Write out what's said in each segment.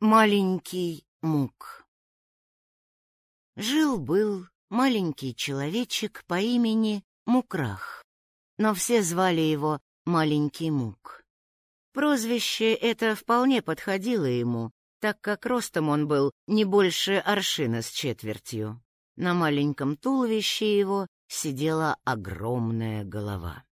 Маленький Мук Жил-был маленький человечек по имени Мукрах, но все звали его Маленький Мук. Прозвище это вполне подходило ему, так как ростом он был не больше аршина с четвертью. На маленьком туловище его сидела огромная голова.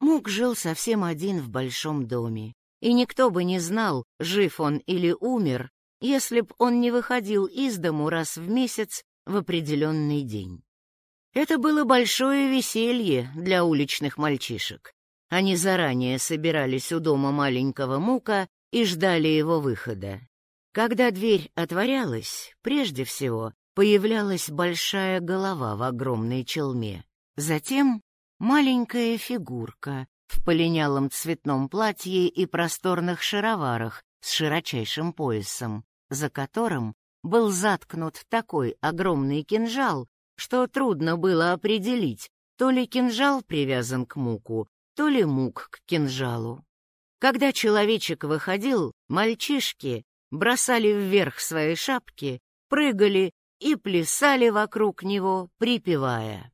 Мук жил совсем один в большом доме, и никто бы не знал, жив он или умер, если б он не выходил из дому раз в месяц в определенный день. Это было большое веселье для уличных мальчишек. Они заранее собирались у дома маленького Мука и ждали его выхода. Когда дверь отворялась, прежде всего появлялась большая голова в огромной челме. Затем маленькая фигурка в полинялом цветном платье и просторных шароварах с широчайшим поясом, за которым был заткнут такой огромный кинжал, что трудно было определить, то ли кинжал привязан к муку, то ли мук к кинжалу. Когда человечек выходил, мальчишки бросали вверх свои шапки, прыгали и плясали вокруг него, припевая.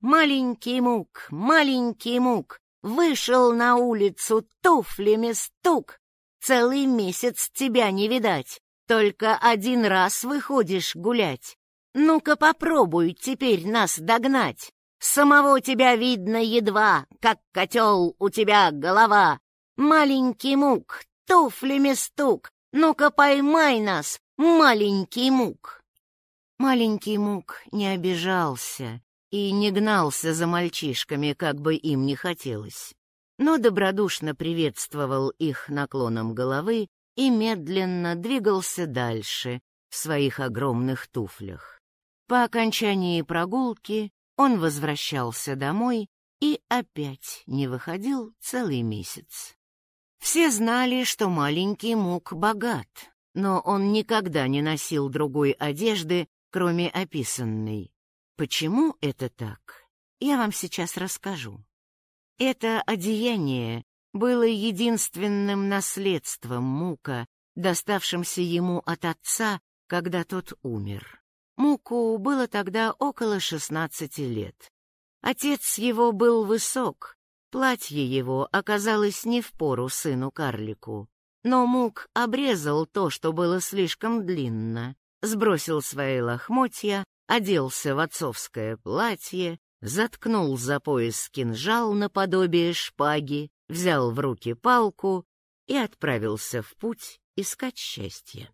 «Маленький мук, маленький мук, вышел на улицу туфлями стук. Целый месяц тебя не видать, только один раз выходишь гулять. Ну-ка попробуй теперь нас догнать. Самого тебя видно едва, как котел у тебя голова. Маленький мук, туфлями стук, ну-ка поймай нас, маленький мук. Маленький мук не обижался и не гнался за мальчишками, как бы им не хотелось, но добродушно приветствовал их наклоном головы и медленно двигался дальше в своих огромных туфлях. По окончании прогулки он возвращался домой и опять не выходил целый месяц. Все знали, что маленький Мук богат, но он никогда не носил другой одежды, кроме описанной. Почему это так, я вам сейчас расскажу. Это одеяние было единственным наследством Мука, доставшимся ему от отца, когда тот умер. Муку было тогда около шестнадцати лет. Отец его был высок, платье его оказалось не в пору сыну-карлику. Но Мук обрезал то, что было слишком длинно, сбросил свои лохмотья, оделся в отцовское платье, заткнул за пояс кинжал наподобие шпаги, взял в руки палку и отправился в путь искать счастье.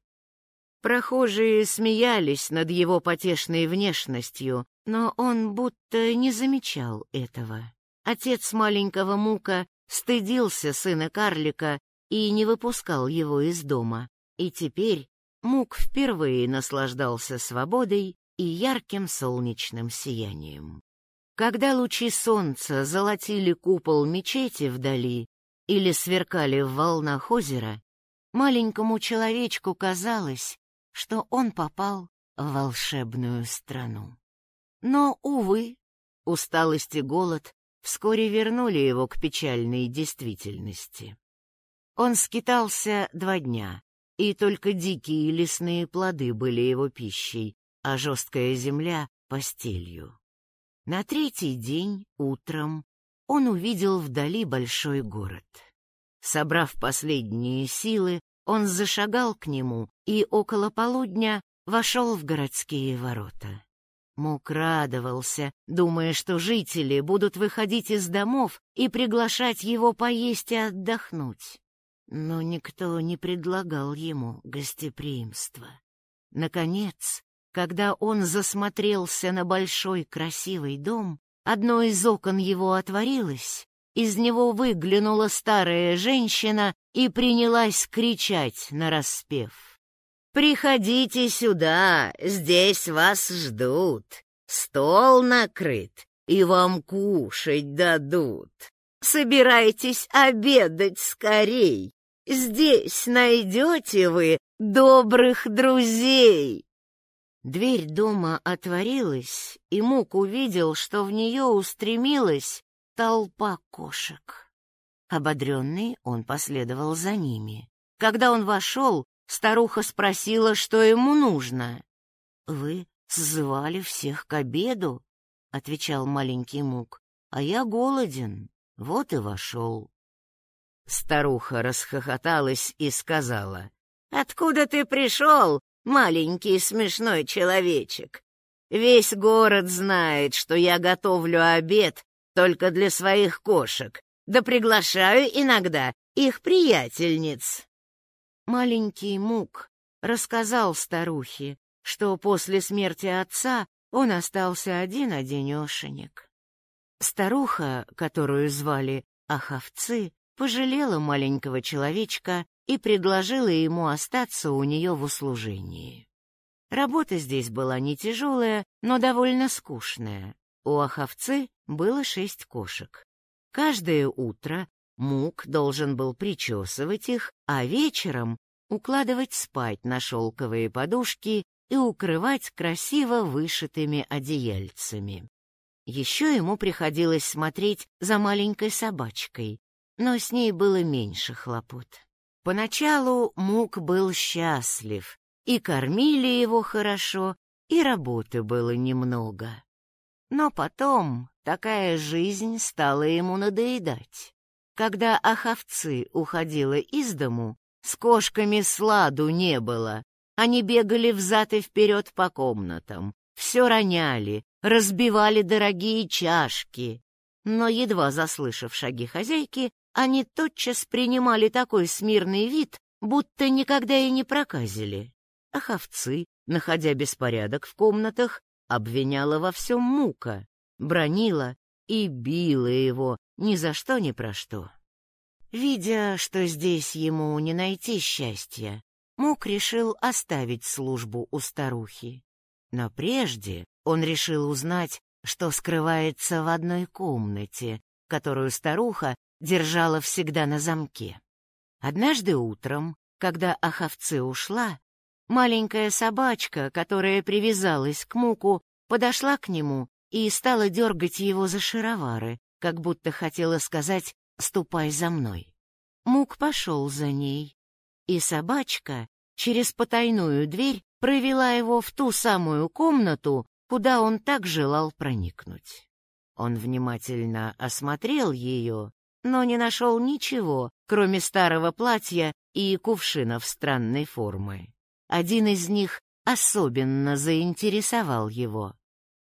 Прохожие смеялись над его потешной внешностью, но он будто не замечал этого. Отец маленького Мука стыдился сына карлика и не выпускал его из дома, и теперь Мук впервые наслаждался свободой и ярким солнечным сиянием. Когда лучи солнца золотили купол мечети вдали или сверкали в волнах озера, маленькому человечку казалось, что он попал в волшебную страну. Но, увы, усталость и голод вскоре вернули его к печальной действительности. Он скитался два дня, и только дикие лесные плоды были его пищей, а жесткая земля — постелью. На третий день, утром, он увидел вдали большой город. Собрав последние силы, он зашагал к нему и около полудня вошел в городские ворота. Мук радовался, думая, что жители будут выходить из домов и приглашать его поесть и отдохнуть. Но никто не предлагал ему гостеприимства. Наконец, когда он засмотрелся на большой красивый дом, одно из окон его отворилось, из него выглянула старая женщина и принялась кричать нараспев. «Приходите сюда, здесь вас ждут, стол накрыт, и вам кушать дадут. Собирайтесь обедать скорей, здесь найдете вы добрых друзей». Дверь дома отворилась, и Мук увидел, что в нее устремилась толпа кошек. Ободренный, он последовал за ними. Когда он вошел, старуха спросила, что ему нужно. «Вы сзывали всех к обеду?» — отвечал маленький Мук. «А я голоден, вот и вошел». Старуха расхохоталась и сказала, «Откуда ты пришел, маленький смешной человечек? Весь город знает, что я готовлю обед только для своих кошек, да приглашаю иногда их приятельниц». Маленький Мук рассказал старухе, что после смерти отца он остался один-одинешенек. Старуха, которую звали Аховцы, пожалела маленького человечка и предложила ему остаться у нее в услужении. Работа здесь была не тяжелая, но довольно скучная. У Аховцы было шесть кошек. Каждое утро Мук должен был причесывать их, а вечером укладывать спать на шелковые подушки и укрывать красиво вышитыми одеяльцами. Еще ему приходилось смотреть за маленькой собачкой, но с ней было меньше хлопот. Поначалу Мук был счастлив, и кормили его хорошо, и работы было немного. Но потом такая жизнь стала ему надоедать. Когда оховцы уходила из дому, с кошками сладу не было. Они бегали взад и вперед по комнатам, все роняли, разбивали дорогие чашки. Но, едва заслышав шаги хозяйки, они тотчас принимали такой смирный вид, будто никогда и не проказили. А ховцы, находя беспорядок в комнатах, обвиняла во всем мука, бронила и била его ни за что ни про что. Видя, что здесь ему не найти счастья, Мук решил оставить службу у старухи. Но прежде он решил узнать, что скрывается в одной комнате, которую старуха держала всегда на замке. Однажды утром, когда Аховцы ушла, маленькая собачка, которая привязалась к Муку, подошла к нему и стала дергать его за шаровары, как будто хотела сказать «ступай за мной». Мук пошел за ней, и собачка через потайную дверь провела его в ту самую комнату, куда он так желал проникнуть. Он внимательно осмотрел ее, но не нашел ничего, кроме старого платья и кувшинов странной формы. Один из них особенно заинтересовал его.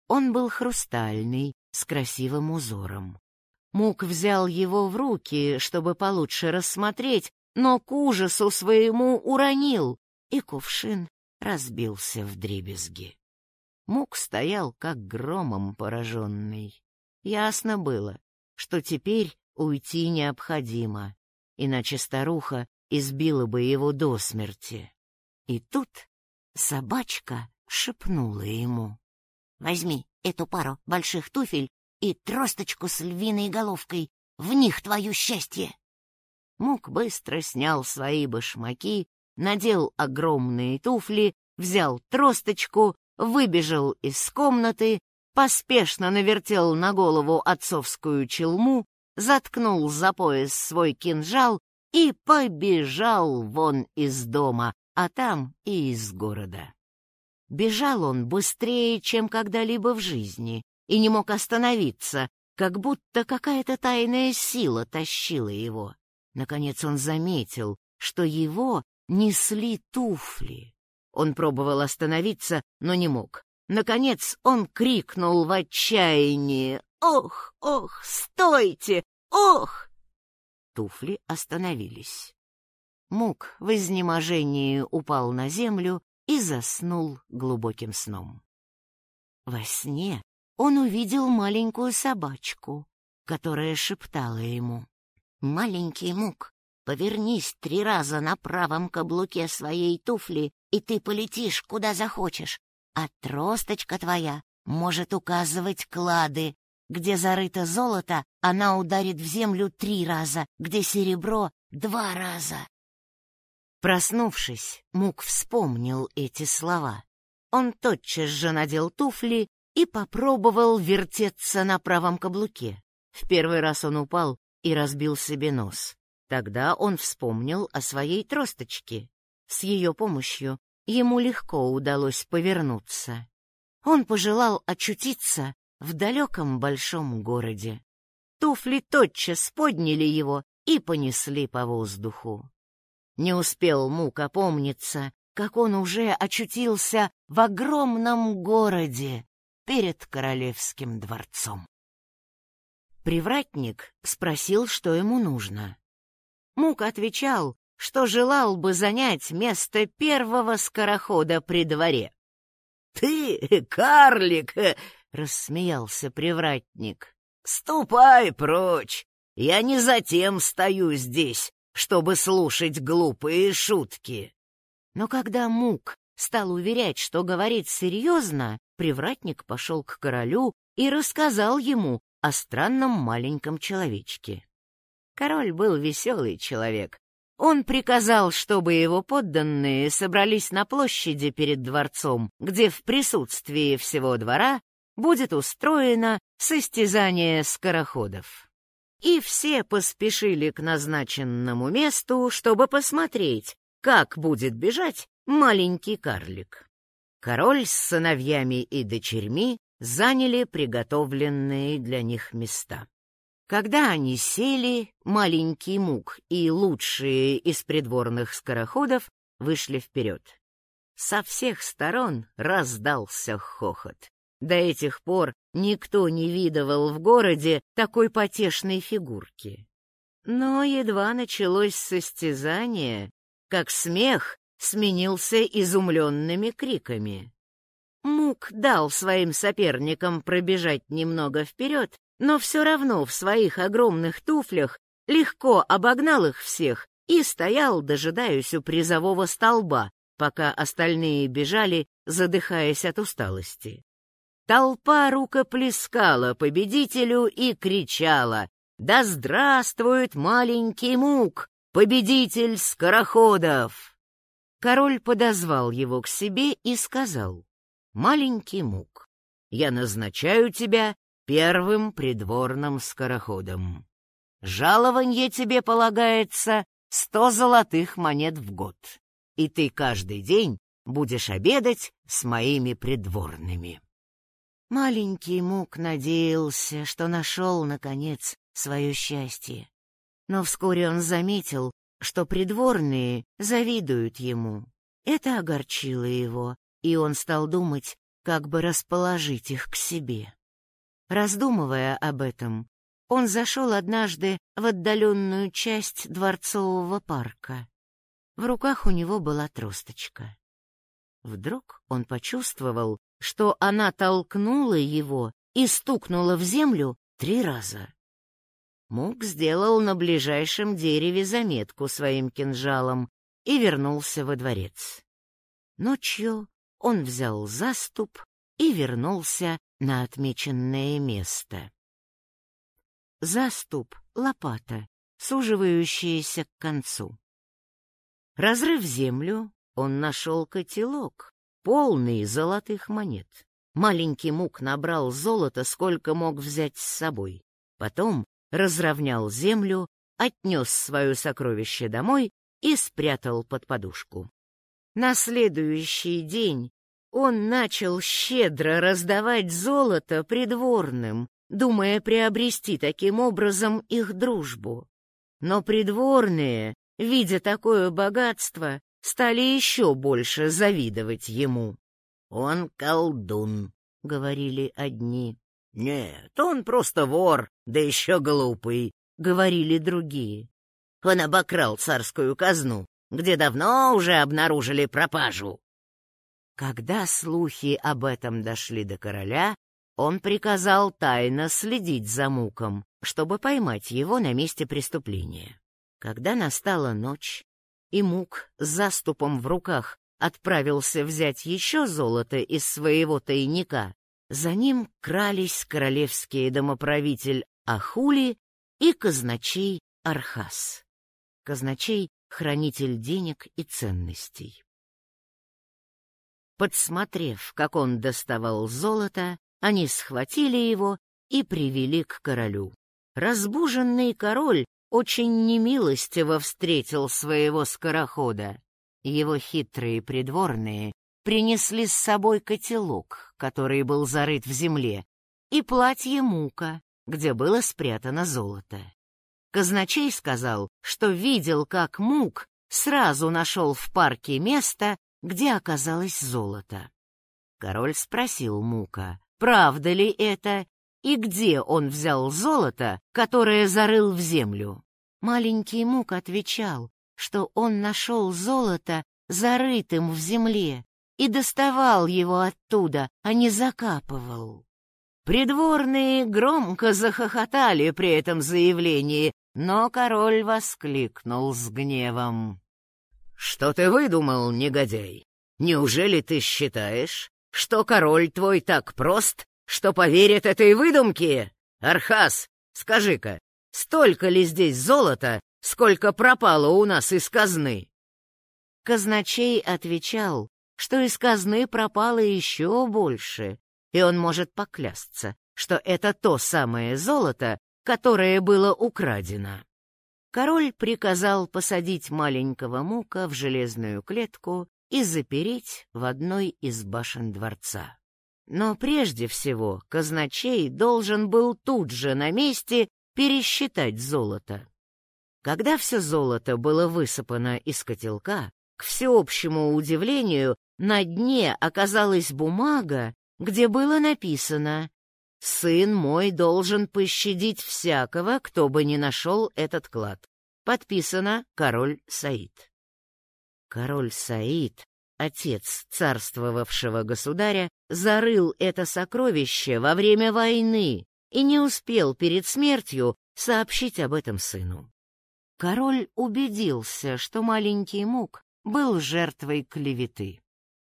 Он был хрустальный, с красивым узором. Мук взял его в руки, чтобы получше рассмотреть, но к ужасу своему уронил, и кувшин разбился в дребезги. Мук стоял, как громом пораженный. Ясно было, что теперь уйти необходимо, иначе старуха избила бы его до смерти. И тут собачка шепнула ему. — Возьми эту пару больших туфель и тросточку с львиной головкой. В них твое счастье. Мук быстро снял свои башмаки, надел огромные туфли, взял тросточку, выбежал из комнаты, поспешно навертел на голову отцовскую челму, заткнул за пояс свой кинжал и побежал вон из дома, а там и из города. Бежал он быстрее, чем когда-либо в жизни, и не мог остановиться, как будто какая-то тайная сила тащила его. Наконец он заметил, что его несли туфли. Он пробовал остановиться, но не мог. Наконец он крикнул в отчаянии «Ох, ох, стойте! Ох!» Туфли остановились. Мук в изнеможении упал на землю и заснул глубоким сном. Во сне он увидел маленькую собачку, которая шептала ему. «Маленький Мук, повернись три раза на правом каблуке своей туфли, и ты полетишь куда захочешь, а тросточка твоя может указывать клады. Где зарыто золото, она ударит в землю три раза, где серебро — два раза». Проснувшись, Мук вспомнил эти слова. Он тотчас же надел туфли и попробовал вертеться на правом каблуке. В первый раз он упал и разбил себе нос. Тогда он вспомнил о своей тросточке. С ее помощью ему легко удалось повернуться. Он пожелал очутиться в далеком большом городе. Туфли тотчас подняли его и понесли по воздуху. Не успел Мук опомниться, как он уже очутился в огромном городе перед королевским дворцом. Привратник спросил, что ему нужно. Мук отвечал, что желал бы занять место первого скорохода при дворе. — Ты, карлик! — рассмеялся привратник. — Ступай прочь! Я не затем стою здесь, чтобы слушать глупые шутки. Но когда Мук стал уверять, что говорит серьезно, привратник пошел к королю и рассказал ему о странном маленьком человечке. Король был веселый человек. Он приказал, чтобы его подданные собрались на площади перед дворцом, где в присутствии всего двора будет устроено состязание скороходов. И все поспешили к назначенному месту, чтобы посмотреть, как будет бежать маленький карлик. Король с сыновьями и дочерьми заняли приготовленные для них места. Когда они сели, маленький мук и лучшие из придворных скороходов вышли вперед. Со всех сторон раздался хохот. До этих пор никто не видывал в городе такой потешной фигурки. Но едва началось состязание, как смех сменился изумленными криками. Мук дал своим соперникам пробежать немного вперед, но все равно в своих огромных туфлях легко обогнал их всех и стоял, дожидаясь у призового столба, пока остальные бежали, задыхаясь от усталости. Толпа рукоплескала победителю и кричала «Да здравствует маленький Мук, победитель скороходов!» Король подозвал его к себе и сказал «Маленький Мук, я назначаю тебя первым придворным скороходом. Жалованье тебе полагается сто золотых монет в год, и ты каждый день будешь обедать с моими придворными». Маленький Мук надеялся, что нашел, наконец, свое счастье. Но вскоре он заметил, что придворные завидуют ему. Это огорчило его, и он стал думать, как бы расположить их к себе. Раздумывая об этом, он зашел однажды в отдаленную часть дворцового парка. В руках у него была тросточка. Вдруг он почувствовал, что она толкнула его и стукнула в землю три раза. Мук сделал на ближайшем дереве заметку своим кинжалом и вернулся во дворец. Ночью он взял заступ и вернулся на отмеченное место. Заступ — лопата, суживающаяся к концу. Разрыв землю, он нашел котелок, полный золотых монет. Маленький мук набрал золото, сколько мог взять с собой. Потом разровнял землю, отнес свое сокровище домой и спрятал под подушку. На следующий день он начал щедро раздавать золото придворным, думая приобрести таким образом их дружбу. Но придворные, видя такое богатство, стали еще больше завидовать ему. «Он колдун», — говорили одни. «Нет, он просто вор, да еще глупый», — говорили другие. «Он обокрал царскую казну, где давно уже обнаружили пропажу». Когда слухи об этом дошли до короля, он приказал тайно следить за Муком, чтобы поймать его на месте преступления. Когда настала ночь, и Мук с заступом в руках отправился взять еще золото из своего тайника, за ним крались королевский домоправитель Ахули и казначей Архас. Казначей — хранитель денег и ценностей. Подсмотрев, как он доставал золото, они схватили его и привели к королю. Разбуженный король очень немилостиво встретил своего скорохода. его хитрые придворные принесли с собой котелок, который был зарыт в земле, и платье мука, где было спрятано золото. Казначей сказал, что видел, как мук сразу нашел в парке место, где оказалось золото. Король спросил мука, правда ли это, и где он взял золото, которое зарыл в землю. Маленький мук отвечал, что он нашел золото зарытым в земле и доставал его оттуда, а не закапывал. Придворные громко захохотали при этом заявлении, но король воскликнул с гневом. «Что ты выдумал, негодяй? Неужели ты считаешь, что король твой так прост, что поверит этой выдумке? Архас, скажи-ка, столько ли здесь золота, сколько пропало у нас из казны?» Казначей отвечал, что из казны пропало еще больше, и он может поклясться, что это то самое золото, которое было украдено. Король приказал посадить маленького мука в железную клетку и запереть в одной из башен дворца. Но прежде всего казначей должен был тут же на месте пересчитать золото. Когда все золото было высыпано из котелка, к всеобщему удивлению, на дне оказалась бумага, где было написано «Сын мой должен пощадить всякого, кто бы не нашел этот клад». Подписано «Король Саид». Король Саид, отец царствовавшего государя, зарыл это сокровище во время войны и не успел перед смертью сообщить об этом сыну. Король убедился, что маленький Мук был жертвой клеветы.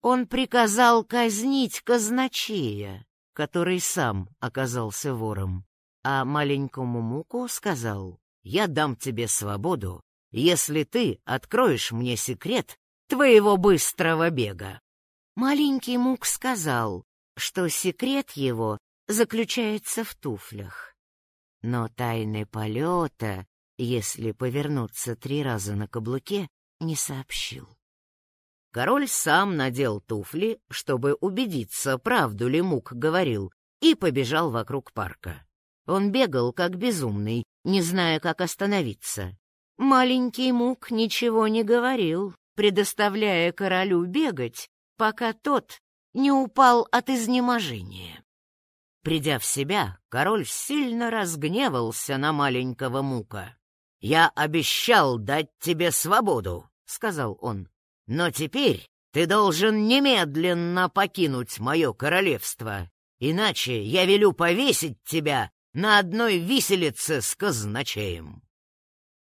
Он приказал казнить казначея, который сам оказался вором, а маленькому Муку сказал, «Я дам тебе свободу, если ты откроешь мне секрет твоего быстрого бега». Маленький Мук сказал, что секрет его заключается в туфлях. Но тайны полета если повернуться три раза на каблуке, не сообщил. Король сам надел туфли, чтобы убедиться, правду ли Мук говорил, и побежал вокруг парка. Он бегал, как безумный, не зная, как остановиться. Маленький Мук ничего не говорил, предоставляя королю бегать, пока тот не упал от изнеможения. Придя в себя, король сильно разгневался на маленького Мука. «Я обещал дать тебе свободу», — сказал он. «Но теперь ты должен немедленно покинуть мое королевство, иначе я велю повесить тебя на одной виселице с казначеем».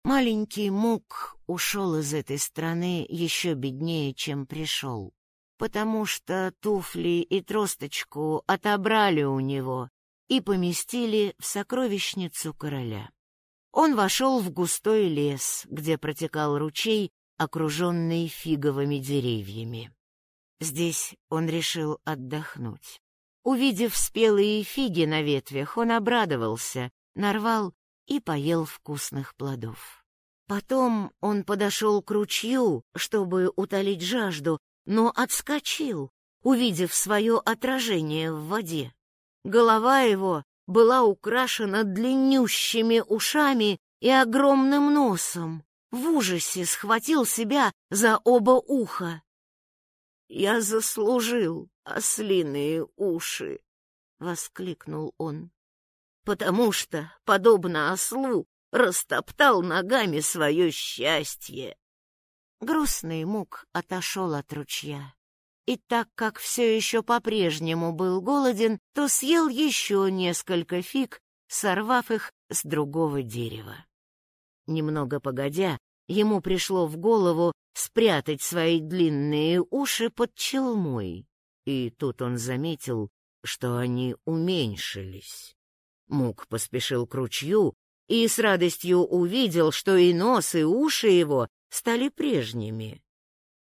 Маленький Мук ушел из этой страны еще беднее, чем пришел, потому что туфли и тросточку отобрали у него и поместили в сокровищницу короля. Он вошел в густой лес, где протекал ручей, окруженный фиговыми деревьями. Здесь он решил отдохнуть. Увидев спелые фиги на ветвях, он обрадовался, нарвал и поел вкусных плодов. Потом он подошел к ручью, чтобы утолить жажду, но отскочил, увидев свое отражение в воде. Голова его была украшена длиннющими ушами и огромным носом. В ужасе схватил себя за оба уха. «Я заслужил ослиные уши!» — воскликнул он. «Потому что, подобно ослу, растоптал ногами свое счастье!» Грустный мук отошел от ручья и так как все еще по-прежнему был голоден, то съел еще несколько фиг, сорвав их с другого дерева. Немного погодя, ему пришло в голову спрятать свои длинные уши под челмой, и тут он заметил, что они уменьшились. Мук поспешил к ручью и с радостью увидел, что и нос, и уши его стали прежними.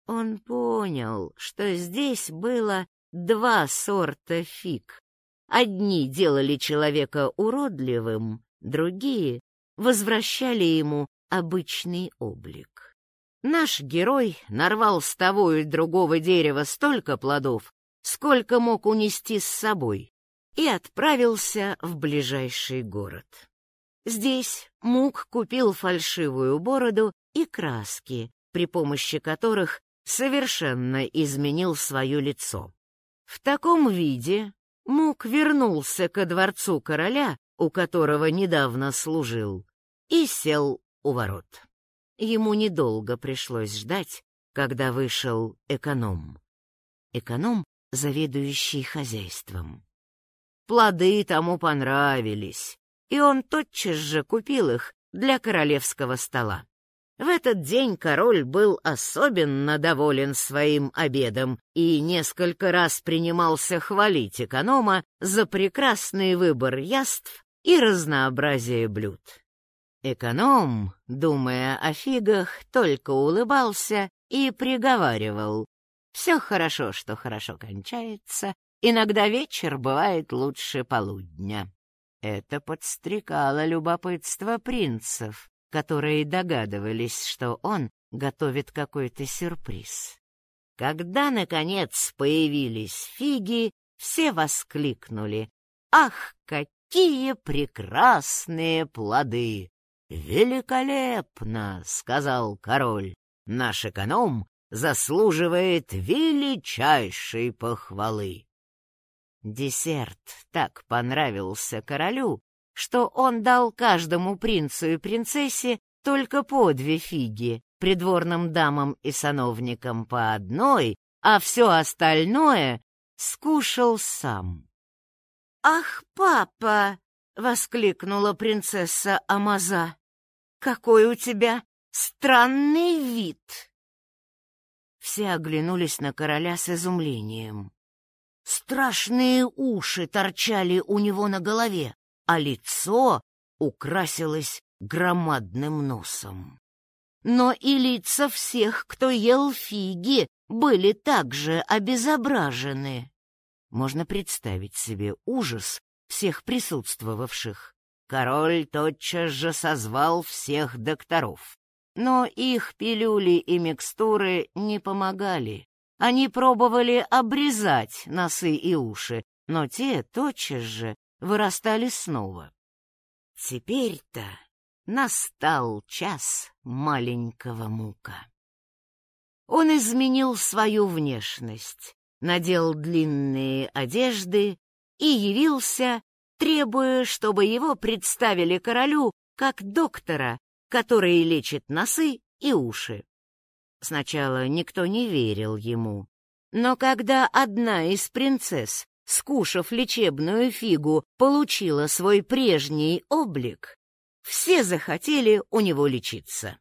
Он понял, что здесь было два сорта фиг. Одни делали человека уродливым, другие возвращали ему обычный облик. Наш герой нарвал с того и другого дерева столько плодов, сколько мог унести с собой, и отправился в ближайший город. Здесь Мук купил фальшивую бороду и краски, при помощи которых совершенно изменил свое лицо. В таком виде Мук вернулся ко дворцу короля, у которого недавно служил, и сел у ворот. Ему недолго пришлось ждать, когда вышел эконом. Эконом, заведующий хозяйством. Плоды тому понравились, и он тотчас же купил их для королевского стола. В этот день король был особенно доволен своим обедом и несколько раз принимался хвалить эконома за прекрасный выбор яств и разнообразие блюд. Эконом, думая о фигах, только улыбался и приговаривал. «Все хорошо, что хорошо кончается. Иногда вечер бывает лучше полудня». Это подстрекало любопытство принцев, которые догадывались, что он готовит какой-то сюрприз. Когда, наконец, появились фиги, все воскликнули. «Ах, какие прекрасные плоды!» «Великолепно!» — сказал король. «Наш эконом заслуживает величайшей похвалы». Десерт так понравился королю, что он дал каждому принцу и принцессе только по две фиги, придворным дамам и сановникам по одной, а все остальное скушал сам. «Ах, папа!» — воскликнула принцесса Амаза. «Какой у тебя странный вид!» Все оглянулись на короля с изумлением. Страшные уши торчали у него на голове, а лицо украсилось громадным носом. Но и лица всех, кто ел фиги, были также обезображены. Можно представить себе ужас всех присутствовавших. Король тотчас же созвал всех докторов. Но их пилюли и микстуры не помогали. Они пробовали обрезать носы и уши, но те тотчас же вырастали снова. Теперь-то настал час маленького мука. Он изменил свою внешность, надел длинные одежды и явился, требуя, чтобы его представили королю как доктора, который лечит носы и уши. Сначала никто не верил ему, но когда одна из принцесс скушав лечебную фигу, получила свой прежний облик, все захотели у него лечиться.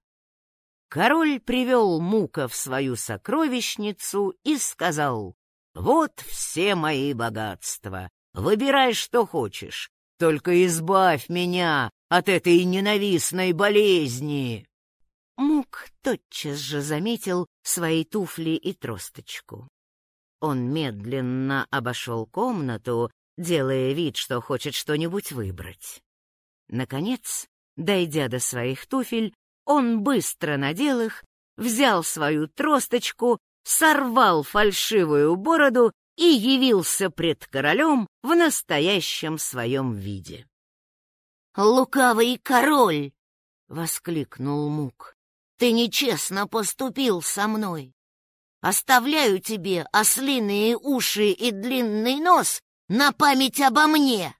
Король привел Мука в свою сокровищницу и сказал, «Вот все мои богатства, выбирай, что хочешь, только избавь меня от этой ненавистной болезни». Мук тотчас же заметил свои туфли и тросточку. Он медленно обошел комнату, делая вид, что хочет что-нибудь выбрать. Наконец, дойдя до своих туфель, он быстро надел их, взял свою тросточку, сорвал фальшивую бороду и явился пред королем в настоящем своем виде. «Лукавый король!» — воскликнул Мук. «Ты нечестно поступил со мной. Оставляю тебе ослиные уши и длинный нос на память обо мне!»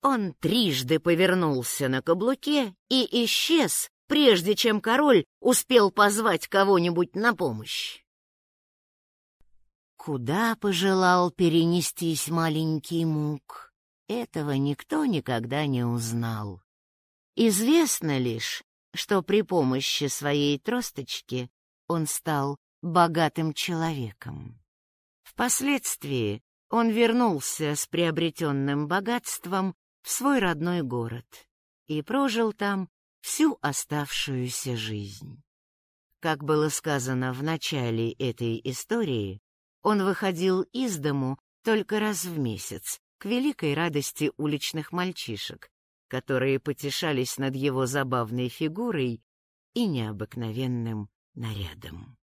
Он трижды повернулся на каблуке и исчез, прежде чем король успел позвать кого-нибудь на помощь. Куда пожелал перенестись маленький мук, этого никто никогда не узнал. Известно лишь, что при помощи своей тросточки он стал богатым человеком. Впоследствии он вернулся с приобретенным богатством в свой родной город и прожил там всю оставшуюся жизнь. Как было сказано в начале этой истории, он выходил из дому только раз в месяц, к великой радости уличных мальчишек, которые потешались над его забавной фигурой и необыкновенным нарядом.